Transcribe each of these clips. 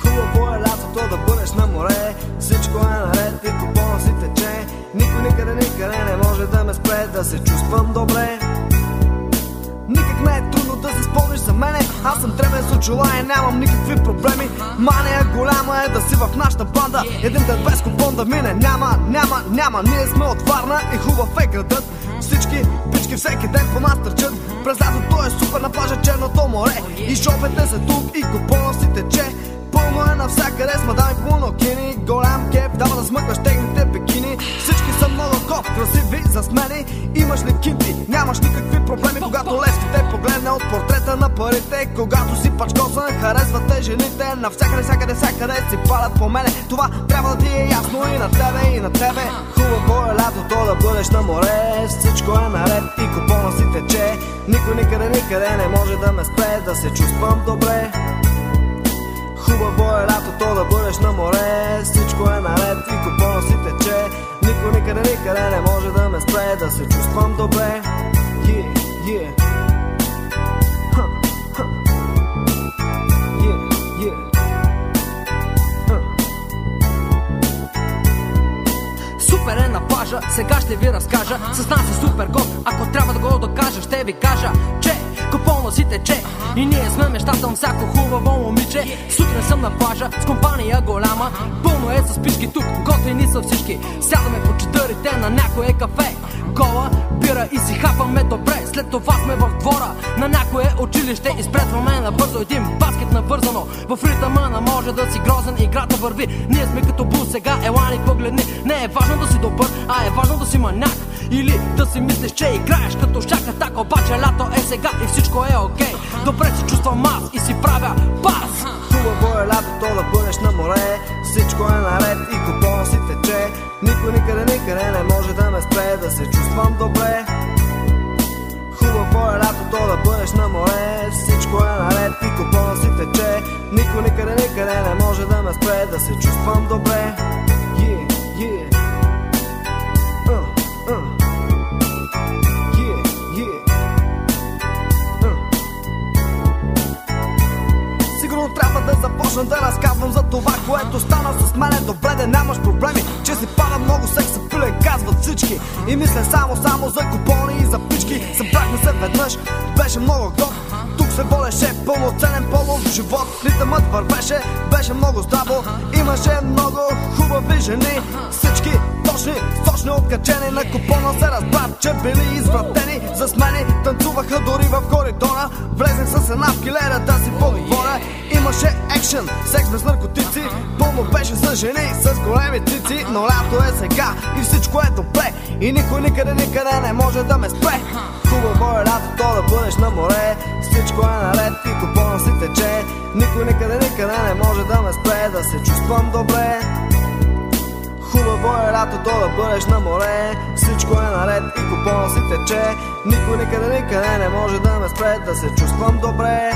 Хубаво е лятото да бъдеш на море, всичко е наред и по си тече. Никой никъде, никъде не може да ме спре, да се чувствам добре. Никак не е трудно да се спомниш за мене. Аз съм тремен с очила и нямам никакви проблеми. Мания голяма е да си в нашата банда. Един ден без купон да мине. Няма, няма, няма. Ние сме от Варна и хубав е градът. Всички пички всеки ден по нас търчат През лятото е супер на плажа Черното море. И шопете са тук и купона си тече Пълно е навсякъде с мадами по нокини Голям кеп дава да смъкваш техните красиви, засмени Имаш ли кинти, нямаш никакви проблеми. Когато Левски те погледне от портрета на парите Когато си пачкосан, харесвате жените. Навсякъде, всякъде, всякъде си палят по мене. Това трябва да ти е ясно и на тебе, и на тебе. Хубаво е лятото да бъдеш на море. Всичко е наред и купона си тече. Никой никъде, никъде не може да ме спре Да се чувствам добре. Хубаво е лятото да бъдеш на море. Всичко е наред и купона Никой никъде, никъде не може да ме спре Да се чувствам добре. Yeah, yeah. Супер е на плажа, сега ще ви разкажа. С нас е супер год, ако трябва да го докажа Ще ви кажа, че купона си тече И ние сме мечтата на всяко хубаво момиче. Сутрин съм на плажа с компания голяма Пълно е с пички тук, готини са всички. Сядаме по четърите на някое кафе. Кола, бира и си хапаме добре. След това сме в двора. На някое училище Изпретваме набързо един баскет навързано. В ритъма на може да си грозен играта върви. Ние сме като бус сега, елани погледни Не е важно да си добър, а е важно да си маняк. Или да си мислиш, че играеш като шака. Так обаче лято е сега и всичко е окей. Добре се чувствам аз и си правя пас Хубаво е лятото да бъдеш на море. Всичко е наред и купона си тече. Никой никъде, никъде не може да ме спре Да се чувствам добре. Хубаво е лятото да бъдеш на море. Всичко е наред и купона си тече. Никой никъде, никъде не може да ме спре Да се чувствам добре започна да разказвам за това, което стана с мене. Добре да нямаш проблеми, че си пада много секса пиле, казват всички. И мисля само, само за купони и за пички. Събрахме се веднъж, беше много год тук се волеше пълноценен полов живот. Ритъмът вървеше, беше много здраво. Имаше много хубави жени. Всички точни, точно откачени. На купона се разбра, че били извратени. За смени танцуваха дори в коридора. Влезнах с една в килера да си поговоря екшен, секс без наркотици. Пълно беше за жени с големи цици. Но лято е сега и всичко е добре. И никой никъде, никъде не може да ме спре. Хубаво е лятото да бъдеш на море. Всичко е наред и купона си тече. Никой никъде, никъде не може да ме спре Да се чувствам добре. Хубаво е лятото да бъдеш на море. Всичко е наред и купона си тече. Никой никъде, никъде не може да ме спре Да се чувствам добре.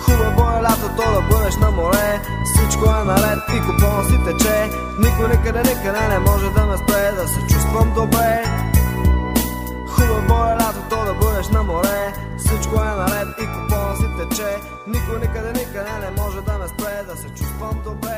Хубаво е лятото да бъдеш на море. Всичко е наред и купона си тече. Никой никъде, никъде не може да ме спре Да се чувствам добре. Хубаво е лятото да бъдеш на море. Всичко е наред и купона си тече. Никой никъде, никъде не може да ме спре Да се чувствам добре